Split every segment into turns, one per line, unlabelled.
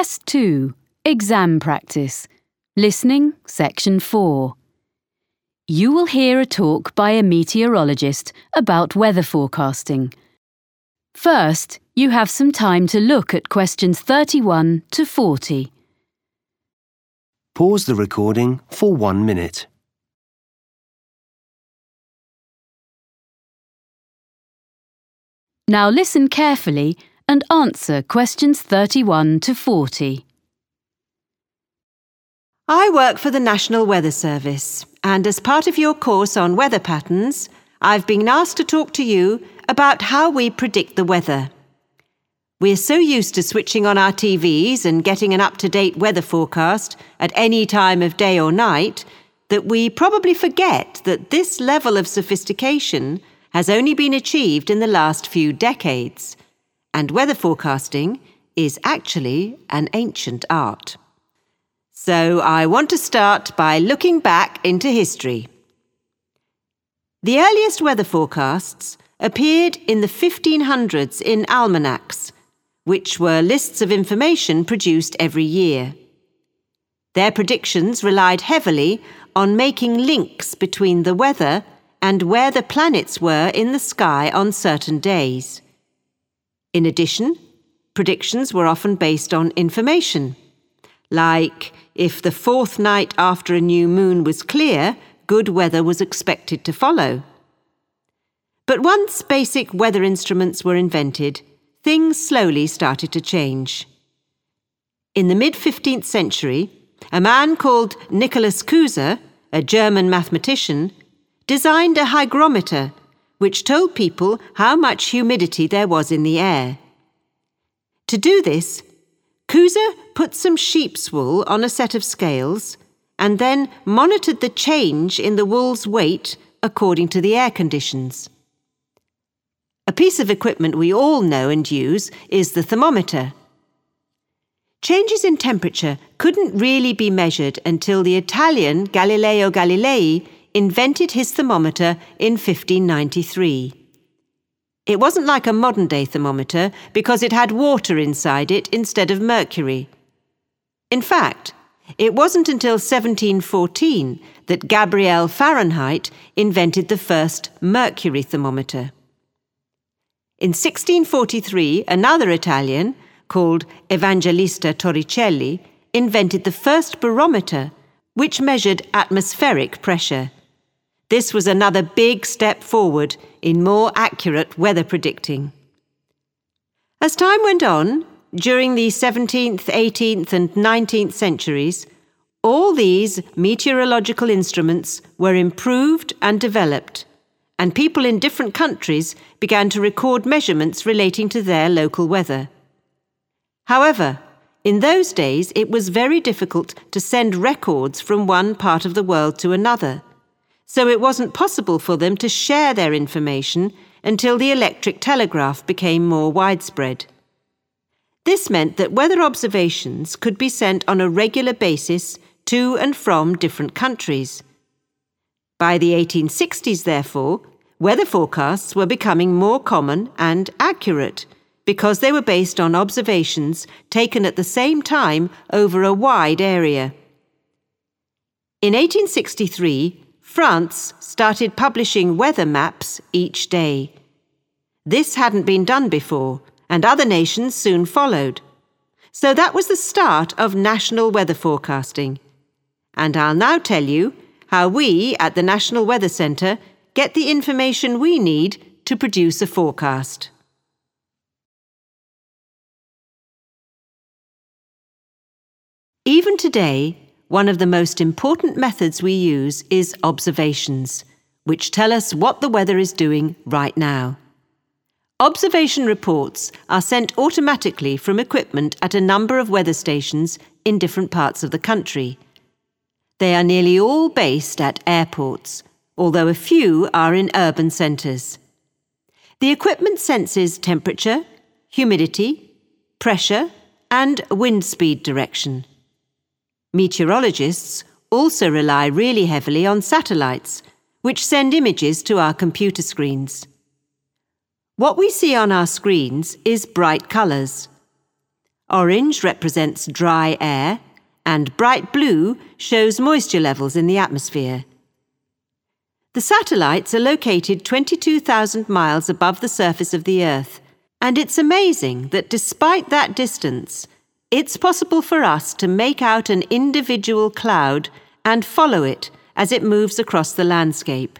Test 2 Exam Practice Listening Section 4 You will hear a talk by a meteorologist about weather forecasting. First, you have some time to look at questions 31 to 40.
Pause the recording for one minute.
Now listen carefully and answer questions 31 to 40.
I work for the National Weather Service, and as part of your course on weather patterns, I've been asked to talk to you about how we predict the weather. We're so used to switching on our TVs and getting an up to date weather forecast at any time of day or night that we probably forget that this level of sophistication has only been achieved in the last few decades, and weather forecasting is actually an ancient art. So I want to start by looking back into history. The earliest weather forecasts appeared in the 1500s in almanacs, which were lists of information produced every year. Their predictions relied heavily on making links between the weather and where the planets were in the sky on certain days. In addition, predictions were often based on information, like if the fourth night after a new moon was clear, good weather was expected to follow. But once basic weather instruments were invented, things slowly started to change. In the mid 15th century, a man called Nicholas Cusa, a German mathematician, designed a hygrometer which told people how much humidity there was in the air. To do this, Cusa put some sheep's wool on a set of scales and then monitored the change in the wool's weight according to the air conditions. A piece of equipment we all know and use is the thermometer. Changes in temperature couldn't really be measured until the Italian Galileo Galilei invented his thermometer in 1593. It wasn't like a modern day thermometer because it had water inside it instead of mercury. In fact, it wasn't until 1714 that Gabriel Fahrenheit invented the first mercury thermometer. In 1643, another Italian, called Evangelista Torricelli, invented the first barometer, which measured atmospheric pressure. This was another big step forward in more accurate weather predicting. As time went on, during the 17th, 18th, and 19th centuries, all these meteorological instruments were improved and developed, and people in different countries began to record measurements relating to their local weather. However, in those days it was very difficult to send records from one part of the world to another so it wasn't possible for them to share their information until the electric telegraph became more widespread. This meant that weather observations could be sent on a regular basis to and from different countries. By the 1860s, therefore, weather forecasts were becoming more common and accurate because they were based on observations taken at the same time over a wide area. In 1863, France started publishing weather maps each day. This hadn't been done before, and other nations soon followed. So that was the start of national weather forecasting. And I'll now tell you how we at the National Weather Centre get the information we need to produce a forecast. Even today, one of the most important methods we use is observations, which tell us what the weather is doing right now. Observation reports are sent automatically from equipment at a number of weather stations in different parts of the country. They are nearly all based at airports, although a few are in urban centres. The equipment senses temperature, humidity, pressure, and wind speed direction. Meteorologists also rely really heavily on satellites, which send images to our computer screens. What we see on our screens is bright colours. Orange represents dry air, and bright blue shows moisture levels in the atmosphere. The satellites are located 22,000 miles above the surface of the Earth, and it's amazing that despite that distance, it's possible for us to make out an individual cloud and follow it as it moves across the landscape.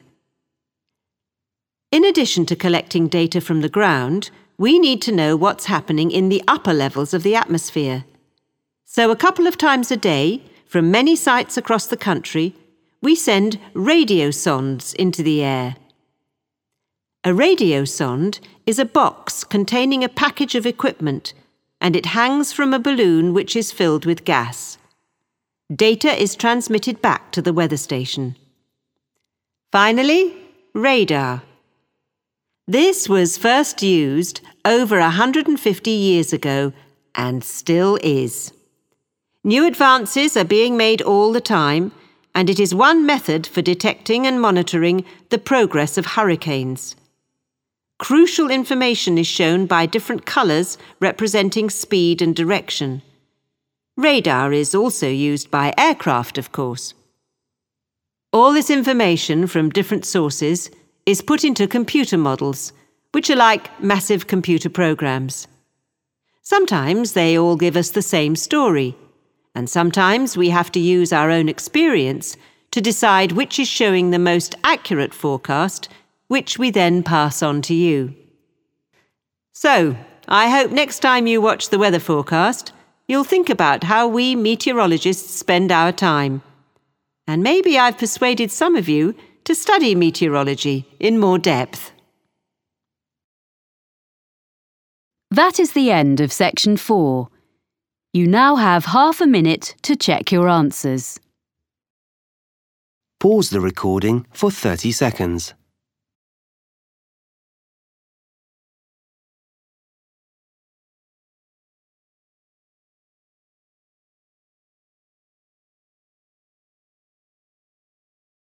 In addition to collecting data from the ground, we need to know what's happening in the upper levels of the atmosphere. So, a couple of times a day, from many sites across the country, we send radiosondes into the air. A radiosonde is a box containing a package of equipment, and it hangs from a balloon which is filled with gas. Data is transmitted back to the weather station. Finally, radar. This was first used over 150 years ago and still is. New advances are being made all the time and it is one method for detecting and monitoring the progress of hurricanes. Crucial information is shown by different colours representing speed and direction. Radar is also used by aircraft, of course. All this information from different sources is put into computer models, which are like massive computer programs. Sometimes they all give us the same story and sometimes we have to use our own experience to decide which is showing the most accurate forecast, which we then pass on to you. So, I hope next time you watch the weather forecast, you'll think about how we meteorologists spend our time. And maybe I've persuaded some of you to study meteorology in more depth.
That is the end of section four. You now have half a minute to check your answers.
Pause the recording for 30 seconds.